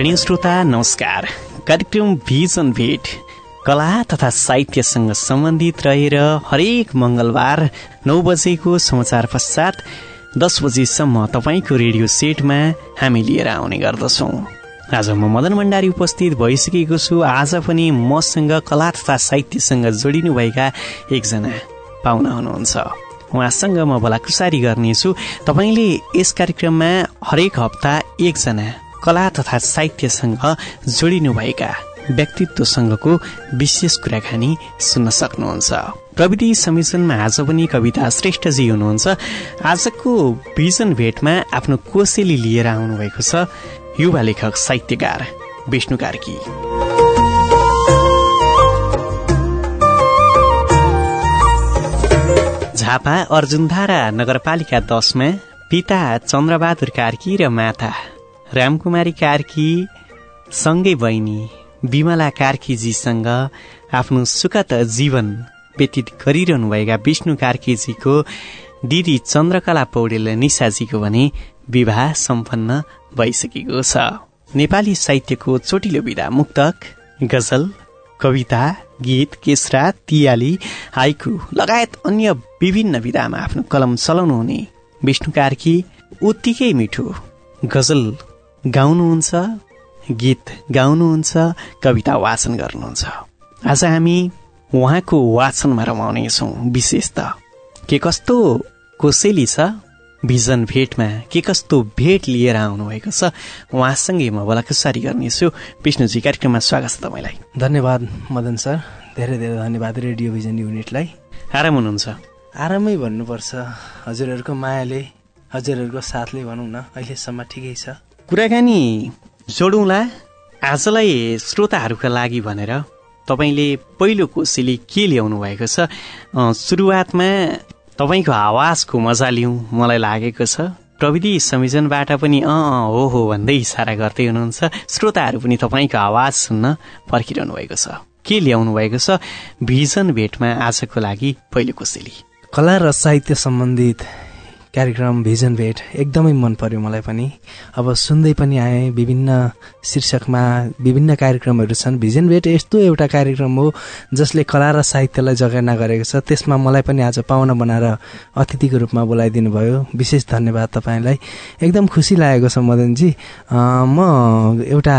आदरणीय श्रोता नमस्कार। कार्यक्रम भिजन भेट कला तथा साहित्यसँग सम्बन्धित रहेर हरेक मंगलबार नौ बजेको समाचार पश्चात दस बजीसम्म तपाईँको रेडियो सेटमा हामी लिएर आउने गर्दछौँ। आज म मदन भण्डारी उपस्थित भइसकेको छु। आज पनि मसँग कला तथा साहित्यसँग जोडिनुभएका एकजना पाहुना हुनुहुन्छ। उहाँसँग म भलाकुसारी गर्नेछु। तपाईँले यस कार्यक्रममा हरेक हप्ता एकजना कला तथा साहित्यसँग जोडिनुभएका व्यक्तित्वसँगको विशेष कुराकानी सुन्न सक्नुहुन्छ। प्रविधि संयोजनमा आज पनि कविता श्रेष्ठजी हुनुहुन्छ। आजको भिजन भेटमा आफ्नो कोसेली लिएर आउनुभएको छ युवा लेखक साहित्यकार विष्णु कार्की। झापा अर्जुनधारा नगरपालिका दसमा पिता चन्द्रबहादुर कार्की र माता रामकुमारी कार्की सँगै बहिनी विमला कार्कीजीसँग आफ्नो सुखद जीवन व्यतीत गरिरहनुभएका विष्णु कार्कीजीको दिदी चन्द्रकला पौडेल निशाजीको भने विवाह सम्पन्न भइसकेको छ। नेपाली साहित्यको चोटिलो विधा मुक्तक गजल कविता गीत केसरा तियाली हाइकु लगायत अन्य विभिन्न विधामा आफ्नो कलम चलाउनुहुने विष्णु कार्की उत्तिकै मिठो गजल गाउनुहुन्छ गीत गाउनुहुन्छ कविता वाचन गर्नुहुन्छ। आज हामी उहाँको वाचनमा रमाउनेछौँ विशेष त के कस्तो कोसेली छ भिजन भेटमा के कस्तो भेट लिएर आउनुभएको छ उहाँसँगै म बलाकुसारी गर्नेछु। विष्णुजी कार्यक्रममा स्वागत छ तपाईँलाई। धन्यवाद मदन सर। धेरै धेरै धन्यवाद रेडियो भिजन युनिटलाई। आराम हुनुहुन्छ? आरामै भन्नुपर्छ। हजुरहरूको मायाले हजुरहरूको साथले भनौँ न अहिलेसम्म ठिकै छ। कुराकानी जोडौँला। आजलाई श्रोताहरूका लागि भनेर तपाईँले पहिलो कोसेली के ल्याउनु भएको छ? सुरुवातमा तपाईँको आवाजको मजा लिउँ मलाई लागेको छ। प्रविधि संयोजनबाट पनि अँ हो हो भन्दै इसारा गर्दै हुनुहुन्छ। श्रोताहरू पनि तपाईँको आवाज सुन्न पर्खिरहनु भएको छ। के ल्याउनु भएको छ? भिजन भेटमा आजको लागि पहिलो कोसेली कला र साहित्य सम्बन्धित कार्यक्रम भिजन भेट एकदमै मन पर्यो मलाई पनि। अब सुन्दै पनि आएँ विभिन्न शीर्षकमा विभिन्न कार्यक्रमहरू छन्। भिजन भेट यस्तो एउटा कार्यक्रम हो जसले कला र साहित्यलाई जगेर्ना गरेको छ। त्यसमा मलाई पनि आज पाहुना बनाएर अतिथिको रूपमा बोलाइदिनु भयो। विशेष धन्यवाद तपाईँलाई। एकदम खुसी लागेको छ मदनजी। म एउटा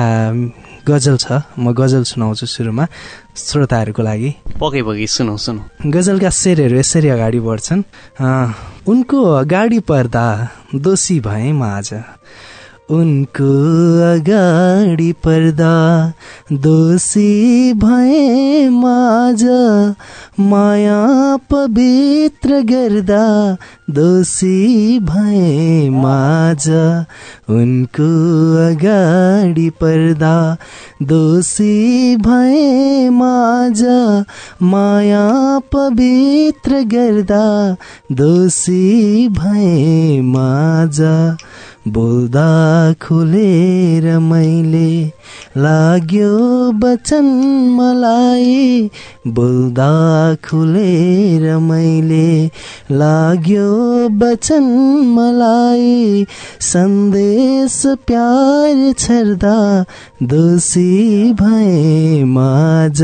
गजल छ। म गजल सुनाउँछु सुरुमा। श्रोताहरूको लागि। पके पके सुनौ सुनौ। गजलका शेरहरू यसरी अगाडि बढ्छन्। उनको अगाडि पर्दा दोषी भए म आज। उनको अगाडि पर्दा दोषी भए माझ माया पवित्र गर्दा दोषी भए माझ। उनको अगाडि पर्दा दोषी भए माझ माया पवित्र गर्दा दोषी भए माझ। बोल्दा खुलेर मैले लाग्यो बचन मलाई। बोल्दा खुलेर मैले लाग्यो बचन मलाई। सन्देश प्यार छर्दा दोषी भए माझ।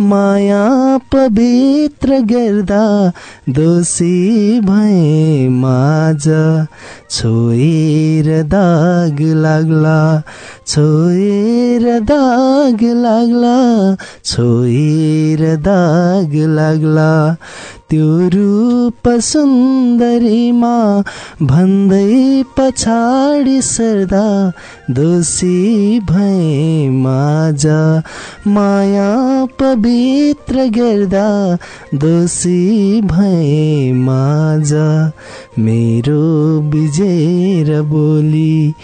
माया पवित्र गर्दा दोषी भए माझ। छोएर दाग लाग्ला छोएर दाग लाग्ला छोएर हेर दाग लाग्ला। त्यो रूप सुन्दरीमा भन्दै पछाडि सर्दा दोषी भए माझ। माया पवित्र गर्दा दोषी भए माझ। मेरो विजय बोली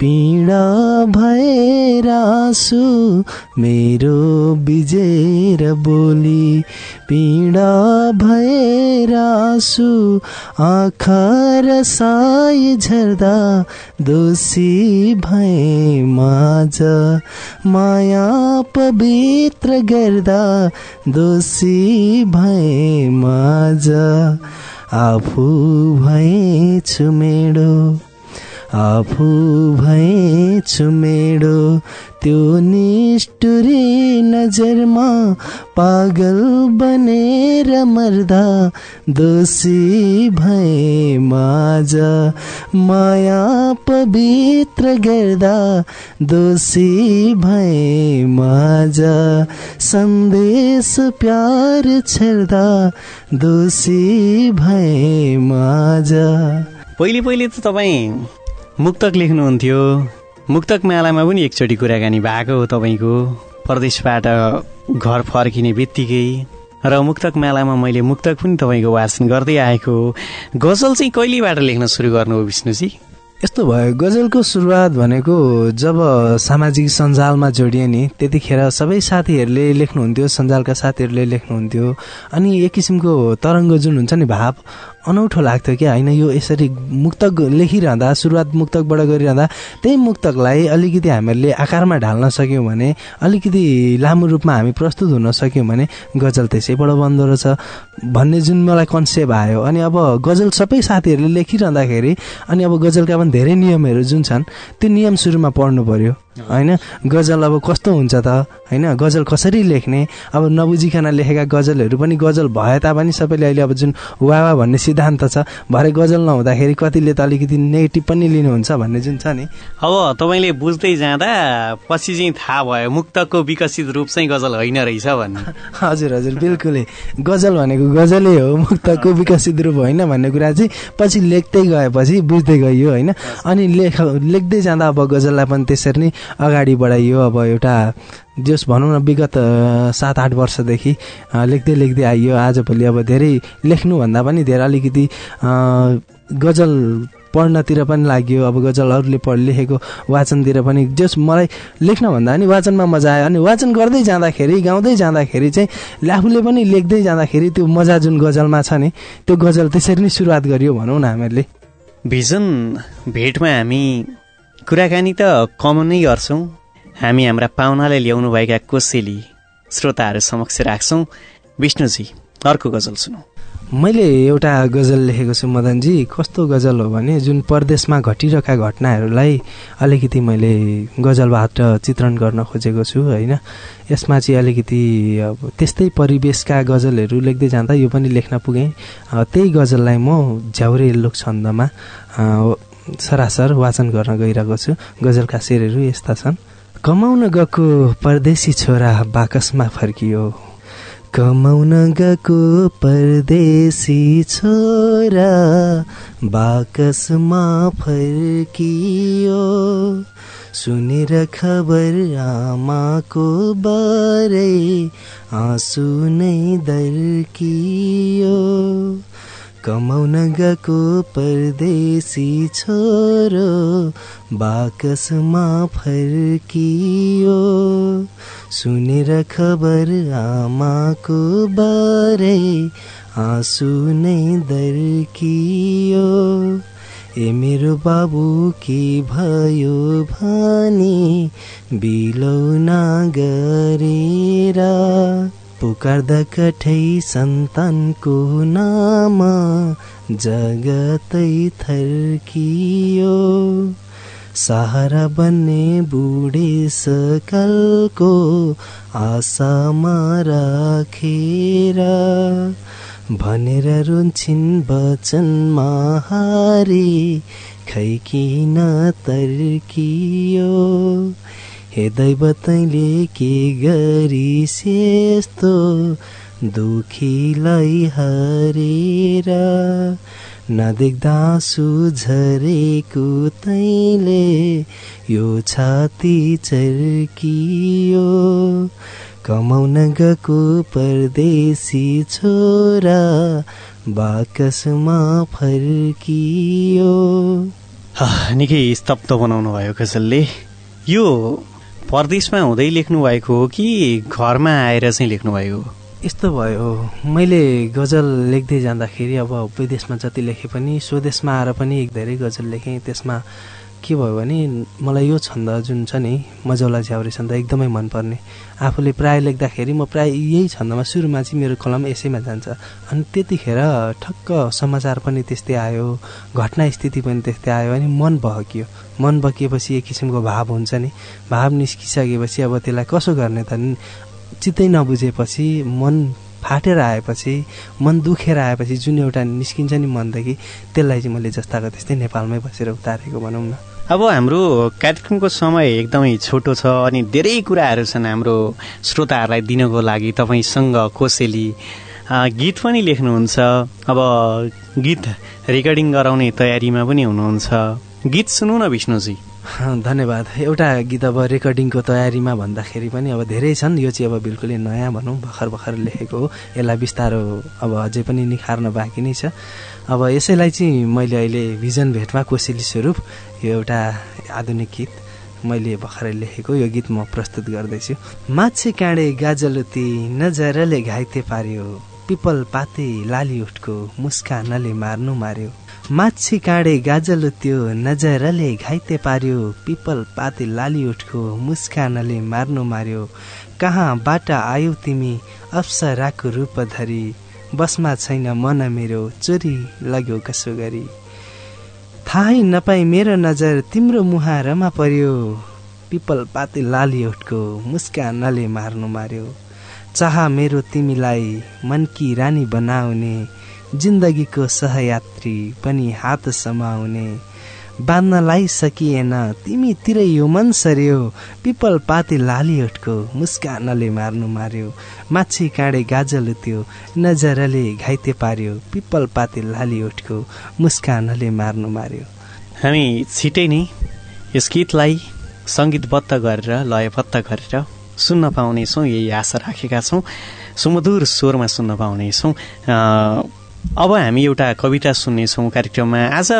पीडा भएर आँसु मेरो विजय बोली पीडा भएर आँसु आँखा र साई झर्दा दोषी भए माझ माया पवित्र गर्दा दोषी भए माझ। आफू भएछु मेडो। आफू भएछु मेडो त्यो निष्ठुरी नजरमा पागल बनेर मर्दा दोषी भए माझ माया पवित्र गर्दा दोषी भए माझ सन्देश प्यार छेर्दा दोषी भए माझ। पहिले पहिले त तपाईँ मुक्तक लेख्नुहुन्थ्यो। मुक्तक मालामा पनि एकचोटि कुराकानी भएको हो तपाईँको। परदेशबाट घर फर्किने बित्तिकै। र मुक्तक मालामा मैले मुक्तक पनि तपाईँको वाचन गर्दै आएको हो। गजल चाहिँ कहिलेबाट लेख्न सुरु गर्नुभयो विष्णुजी? यस्तो भयो गजलको सुरुवात भनेको जब सामाजिक सञ्जालमा जोडिए नि त्यतिखेर सबै साथीहरूले लेख्नुहुन्थ्यो सञ्जालका साथीहरूले लेख्नुहुन्थ्यो। अनि एक किसिमको तरङ्ग जुन हुन्छ नि भाव अनौठो लाग्थ्यो कि होइन? यो यसरी मुक्तक लेखिरहँदा सुरुवात मुक्तकबाट गरिरहँदा त्यही मुक्तकलाई अलिकति हामीहरूले आकारमा ढाल्न सक्यौँ भने अलिकति लामो रूपमा हामी प्रस्तुत हुन सक्यौँ भने गजल त्यसैबाट बन्दो रहेछ। भन्ने जुन मलाई कन्सेप्ट आयो अनि अब गजल सबै साथीहरूले लेखिरहँदाखेरि अनि अब गजलका पनि धेरै नियमहरू जुन छन् त्यो नियम सुरुमा पढ्नु पर्यो। होइन? गजल अब कस्तो हुन्छ त? होइन? गजल कसरी लेख्ने? अब नबुझिकन लेखेका गजलहरू पनि गजल भए तापनि सबैले अहिले अब जुन वावा भन्ने सिद्धान्त छ भरे गजल नहुँदाखेरि कतिले त अलिकति नेगेटिभ पनि लिनुहुन्छ भन्ने जुन छ नि। अब तपाईँले बुझ्दै जाँदा पछि चाहिँ थाहा भयो मुक्तको विकसित रूप चाहिँ गजल होइन रहेछ भन्ने। हजुर हजुर बिल्कुलै। गजल भनेको गजलै हो मुक्तको विकसित रूप होइन भन्ने कुरा चाहिँ पछि लेख्दै गएपछि बुझ्दै गइयो होइन? अनि लेख लेख्दै जाँदा अब गजललाई पनि त्यसरी नै अगाडि बढाइयो। अब एउटा जस भनौँ न विगत सात आठ वर्षदेखि लेख्दै लेख्दै आइयो। आजभोलि अब धेरै लेख्नुभन्दा पनि धेरै अलिकति गजल पढ्नतिर पनि लाग्यो। अब गजलहरूले पढ लेखेको वाचनतिर पनि जस मलाई लेख्नभन्दा पनि वाचनमा मजा आयो। अनि वाचन गर्दै जाँदाखेरि गाउँदै जाँदाखेरि चाहिँ आफूले पनि लेख्दै जाँदाखेरि त्यो मजा जुन गजलमा छ नि त्यो गजल त्यसरी नै सुरुवात गरियो भनौँ न हामीहरूले। भिजन भेटमा हामी कुराकानी त कमन नै गर्छौँ। हामी हाम्रा पाहुनाले ल्याउनुभएका कोसेली श्रोताहरू समक्ष राख्छौँ। विष्णुजी अर्को गजल सुनौ। मैले एउटा गजल लेखेको छु मदनजी। कस्तो गजल हो भने जुन परदेशमा घटिरहेका घटनाहरूलाई अलिकति मैले गजलबाट चित्रण गर्न खोजेको छु होइन? यसमा चाहिँ अलिकति अब त्यस्तै परिवेशका गजलहरू लेख्दै जाँदा यो पनि लेख्न पुगेँ। त्यही गजललाई म झ्याउरे लोक छन्दमा सरासर वाचन गर्न गइरहेको छु। गजलका शेरहरू यस्ता छन्। कमाउन गएको परदेशी छोरा बाकसमा फर्कियो। कमाउन गएको परदेशी छोरा बाकसमा फर्कियो। सुनेर खबर आमाको बारे आँसु नै दर्कियो। कमाउन गएको परदेशी छोरो बाकसमा फर्कियो। सुनेर खबर आमाको बारे आँसु नै दर्कियो। ए मेरो बाबु के भयो भने? बिलौना गरेर। पुकार्दा कठै सन्तानको नाम जगतै थर्कियो। सहारा बन्ने बुढे सकलको आशामा राखेर भनेर रुन्छन् वचनमा हारे खै किन तर्कियो? हे दैव तैँले के गरिसे यस्तो दुखीलाई हरेर नदेख्दा सुझरेको तैँले यो छाती चर्कियो। कमाउन गएको परदेशी छोरा बाकसमा फर्कियो। निकै स्तब्ध बनाउनु भयो गजलले यो परदेशमा हुँदै लेख्नु भएको हो कि घरमा आएर चाहिँ लेख्नु भएको हो यस्तो भयो। मैले गजल लेख्दै जाँदाखेरि अब विदेशमा जति लेखेँ पनि स्वदेशमा आएर पनि धेरै गजल लेखेँ। त्यसमा के भयो भने मलाई यो छन्द जुन छ नि मजौला झ्याउरे छन्द एकदमै मनपर्ने। आफूले प्राय लेख्दाखेरि म प्राय यही छन्दमा सुरुमा चाहिँ मेरो कलम यसैमा जान्छ। अनि त्यतिखेर ठक्क समाचार पनि त्यस्तै आयो घटना स्थिति पनि त्यस्तै आयो अनि मन बहकियो। मन बकिएपछि एक किसिमको भाव हुन्छ नि। भाव निस्किसकेपछि अब त्यसलाई कसो गर्ने त चित्तै नबुझेपछि मन फाटेर आएपछि मन दुखेर आएपछि जुन एउटा निस्किन्छ नि मनदेखि त्यसलाई चाहिँ मैले जस्ताको त्यस्तै नेपालमै बसेर उतारेको भनौँ न। अब हाम्रो कार्यक्रमको समय एकदमै छोटो छ अनि धेरै कुराहरू छन् हाम्रो श्रोताहरूलाई दिनको लागि तपाईँसँग कोसेली। गीत पनि लेख्नुहुन्छ। अब गीत रेकर्डिङ गराउने तयारीमा पनि हुनुहुन्छ। गीत सुनौ न विष्णुजी। धन्यवाद। एउटा गीत अब रेकर्डिङको तयारीमा भन्दाखेरि पनि अब धेरै छन्। यो चाहिँ अब बिल्कुलै नयाँ भनौँ भर्खर भर्खर लेखेको हो। यसलाई बिस्तारो अब अझै पनि निखार्न बाँकी नै छ। अब यसैलाई चाहिँ मैले अहिले भिजन भेटमा कोसेली स्वरूप यो एउटा आधुनिक गीत मैले भर्खरै लेखेको। यो गीत म प्रस्तुत गर्दैछु। माछे काँडे गाजलुती नजरले घाइते पार्यो। पिपल पाते लाली उठको मुस्कानले मार्नु मार्यो। माछी काँडे गाजल त्यो नजरले घाइते पार्यो। पिपल पाते लाली उठको मुस्कानले मार्नु मार्यो। कहाँबाट आयौ तिमी अप्सराको रूप धरी। बसमा छैन मन मेरो चोरी लग्यो कसो गरी। थाहै नपाई मेरो नजर तिम्रो मुहारमा पर्यो। पिपल पाते लाली उठको मुस्कानले मार्नु मार्यो। चाह मेरो तिमीलाई मनकी रानी बनाउने। जिन्दगीको सहयात्री पनि हात समाउने। बाँध्नलाई सकिएन। तिमीतिरै यो मन सर्यो पिपल पाते लाली उठको मुस्कानले मार्नु मार्यो। माछी काँडे गाजल त्यो नजरले घाइते पार्यो। पिपल पाते लाली उठको मुस्कानले मार्नु मार्यो। हामी छिटै नै यस गीतलाई सङ्गीतबद्ध गरेर लयबद्ध गरेर सुन्न पाउनेछौँ यही आशा राखेका छौँ। सुमधुर स्वरमा सुन्न पाउनेछौँ। अब हामी एउटा कविता सुन्नेछौँ कार्यक्रममा। आज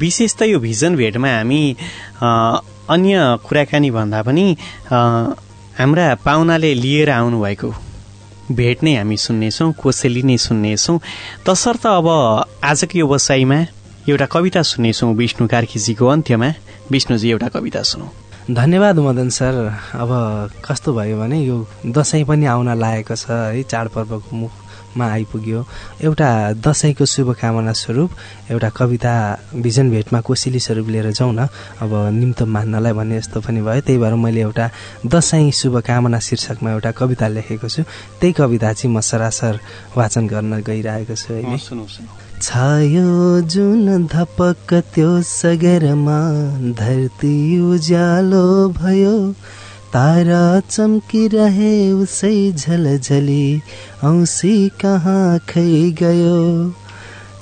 विशेष त यो भिजन भेटमा हामी अन्य कुराकानी भन्दा पनि हाम्रा पाहुनाले लिएर आउनुभएको भेट नै हामी सुन्नेछौँ कोसेली नै सुन्नेछौँ। तसर्थ अब आजको यो बसाइमा एउटा कविता सुन्नेछौँ विष्णु कार्कीजीको अन्त्यमा। विष्णुजी एउटा कविता सुनौ। धन्यवाद मदन सर। अब कस्तो भयो भने यो दसैँ पनि आउन लागेको छ है चाडपर्वको मुखमा आइपुग्यो। एउटा दसैँको शुभकामना स्वरूप एउटा कविता भिजन भेटमा कोसिली स्वरूप लिएर जाउँ न। अब निम्तो मान्नलाई भन्ने जस्तो पनि भयो। त्यही भएर मैले एउटा दसैँ शुभकामना शीर्षकमा एउटा कविता लेखेको छु। त्यही कविता चाहिँ म सरासर वाचन गर्न गइरहेको छु अहिले छायो जुन धपक त्यो सगरमा धरती उज्यालो भयो। तारा चम्किरहे उसै झलझली। औँसी कहाँ खै गयो?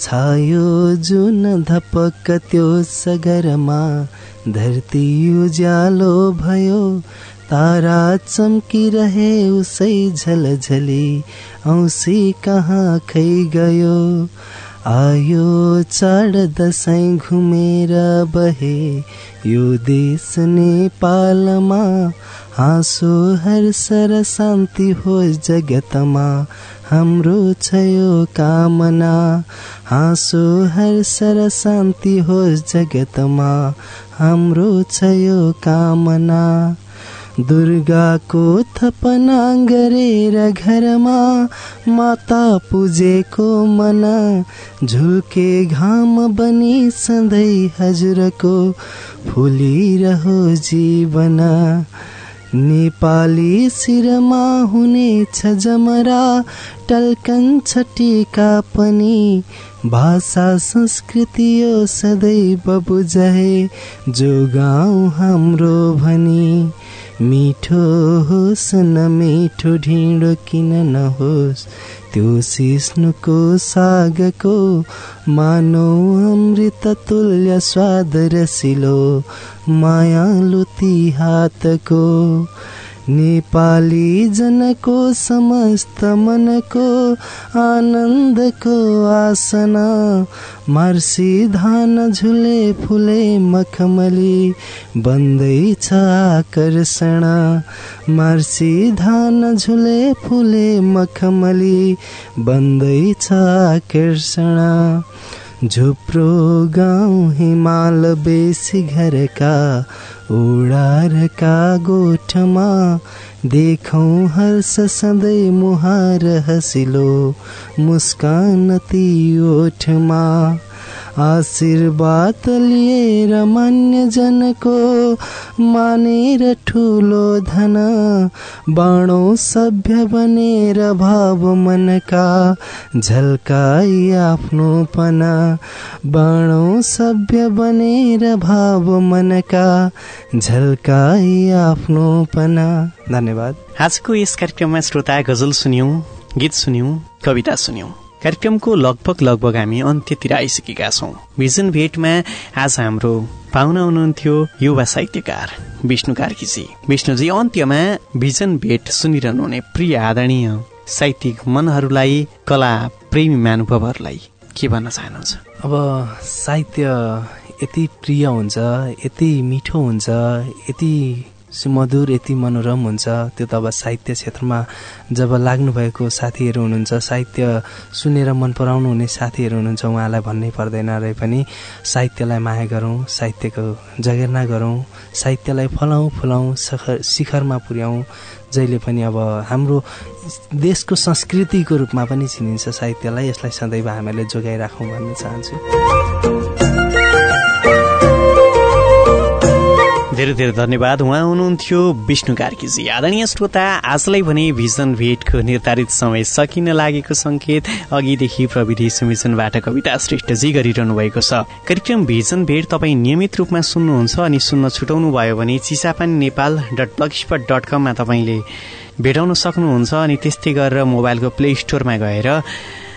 छायो जुन धपक त्यो सगरमा। धरती उज्यालो भयो। तारा चम्किरहे उसै झलझली। औँसी कहाँ खै गयो? आयो चाड दसैँ घुमेर बहे। यो देश नेपालमा हाँसो हर्ष र शान्ति होस् जगतमा। हाम्रो छ यो कामना। हाँसो हर्ष र शान्ति होस् जगतमा। हाम्रो छ यो कामना। दुर्गाको थपना गरेर घरमा। माता पूजेको मन। झुल्के घाम बनी सधैँ हजुरको। फुलिरहो जीवन। नेपाली शिरमा हुनेछ जमरा टल्कन्छ टिका पनि। भाषा संस्कृति यो सदैव बुझे जो गाउँ हाम्रो भनी। मिठो होस् न मिठो ढिँडो किन नहोस्? त्यो सिस्नुको सागको मानौ अमृत तुल्य स्वाद रसिलो मायालु ती हातको नेपाली जनको समस्त मनको आनन्दको आसना मार्सी धान झुले फुले मखमली बन्दैछ आकर्षण मार्सी धान झुले फुले मखमली बन्दैछ आकर्षण। झुप्रो गाउँ हिमाल बेसी घरका उडारका गोठमा देखौँ हर्ष सधैँ मुहार हसिलो मुस्कान ती ओठमा। आशीर्वाद लिएर मान्य जनको मानेर ठुलो धन बाणौ सभ्य बनेर भाव मनका झल्काई आफ्नोपना बाणौ सभ्य बनेर भाव मनका झल्काई आफ्नोपना धन्यवाद। आजको यस कार्यक्रममा श्रोता गजल सुन्यौं गीत सुन्यौं कविता सुन्यौं। कार्यक्रमको लगभग लगभग हामी अन्त्यतिर आइसकेका छौं। भिजन भेटमा आज हाम्रो पाहुना हुनुहुन्थ्यो युवा साहित्यकार विष्णु कार्कीजी। विष्णुजी अन्त्यमा भिजन भेट सुनिरहनु हुने प्रिय आदरणीय साहित्यिक मनहरूलाई कला प्रेमी महानुभावहरूलाई के भन्न चाहनुहुन्छ? अब साहित्य यति प्रिय हुन्छ यति मिठो हुन्छ यति सुमधुर यति मनोरम हुन्छ। त्यो त अब साहित्य क्षेत्रमा जब लाग्नुभएको साथीहरू हुनुहुन्छ साहित्य सुनेर मन पराउनु हुने साथीहरू हुनुहुन्छ उहाँलाई भन्नै पर्दैन रहे पनि साहित्यलाई माया गरौँ साहित्यको जगेर्ना गरौँ साहित्यलाई फलाउँ फुलाउँ सखर शिखरमा पुर्याउँ जहिले पनि अब हाम्रो देशको संस्कृतिको रूपमा पनि चिनिन्छ साहित्यलाई यसलाई सदैव हामीहरूले जोगाइराखौँ भन्न चाहन्छु। धेरै धेरै धन्यवाद। उहाँ हुनुहुन्थ्यो विष्णु कार्कीजी आदरणीय श्रोता आजलाई भने भिजन भेटको निर्धारित समय सकिन लागेको संकेत अघिदेखि प्रविधि संयोजनबाट कविता श्रेष्ठजी गरिरहनु भएको छ। कार्यक्रम भिजन भेट तपाईँ नियमित रूपमा सुन्नुहुन्छ अनि सुन्न छुटाउनु भयो भने Chisapani Nepal dot blogspot dot कममा तपाईँले भेटाउन सक्नुहुन्छ अनि त्यस्तै गरेर मोबाइलको प्ले स्टोरमा गएर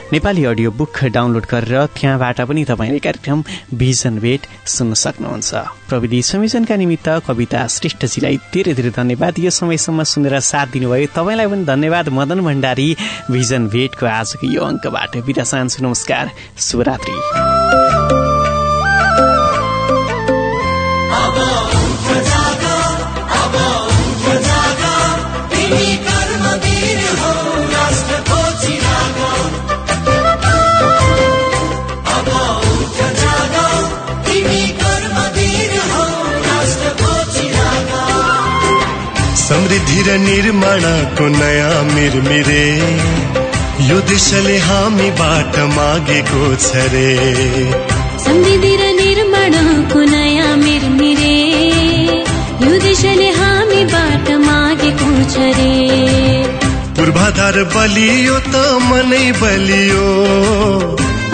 नेपाली अडियो बुक डाउनलोड गरेर त्यहाँबाट पनि तपाईँले कार्यक्रम भिजन भेट सुन्न सक्नुहुन्छ। प्रविधि संयोजनका निमित्त कविता श्रेष्ठजीलाई धेरै धेरै धन्यवाद। यो समयसम्म सुनेर साथ दिनुभयो। तपाईँलाई पनि धन्यवाद। मदन भण्डारी भिजन भेटको आजको यो अङ्कबाट बिदा चाहन्छु। नमस्कार। शुभरात्री। समृद्धि र निर्माणको नयाँ मिरमिरे। यो देशले हामीबाट मागेको छ रे। समृद्धि र निर्माणको नयाँ मिरमिरे। यो देशले हामीबाट मागेको छ रे। पूर्वाधार बलियो त मनै बलियो।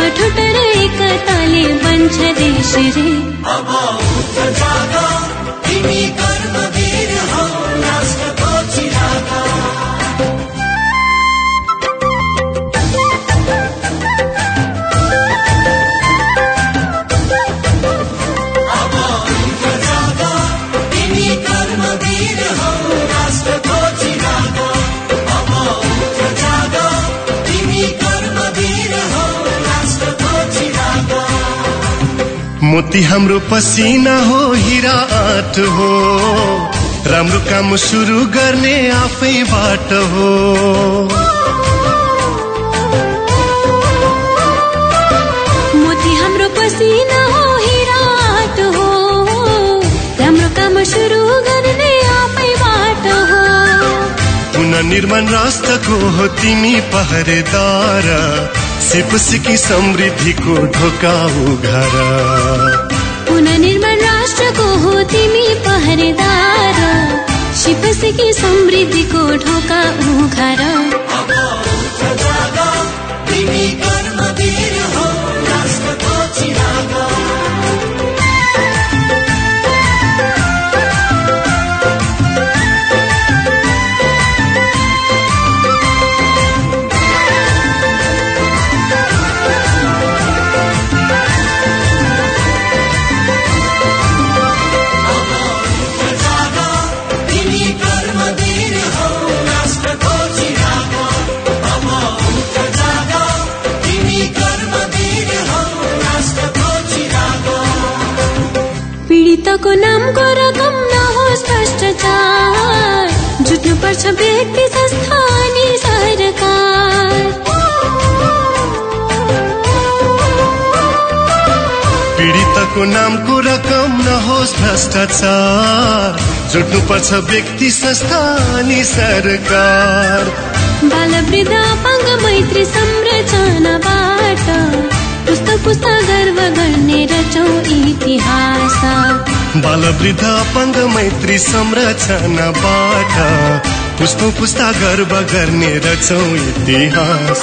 अठोट र एकताले बन्छ देश रे। अब जाग तिमी मोती हाम्रो पसिना हो हिरा हो। राम्रो काम सुरु गर्ने आफैबाट हो। मोती हाम्रो पसिना हो हिरात हो। राम्रो काम सुरु गर्ने आफैबाट हो। पुनर्निर्माण राष्ट्रको हो तिमी पहरेदार। सिपसिकी समृद्धिको ढोका उघार पुनर्निर्माण राष्ट्रको हो तिमी पहरेदार। सिपसिकी समृद्धिको ढोका उघार नहोस् भ्रष्टाचार जुट्नु पर्छ व्यक्ति संस्था अनि सरकार। बाल वृद्ध अपाङ्ग मैत्री संरचनाबाट पुस्तक पुस्ता गर्व गर्ने रचौँ इतिहास। बाल वृद्ध अपाङ्ग मैत्री संरचनाबाट पुस्तौ पुस्ता गर्व गर्ने रचौँ इतिहास।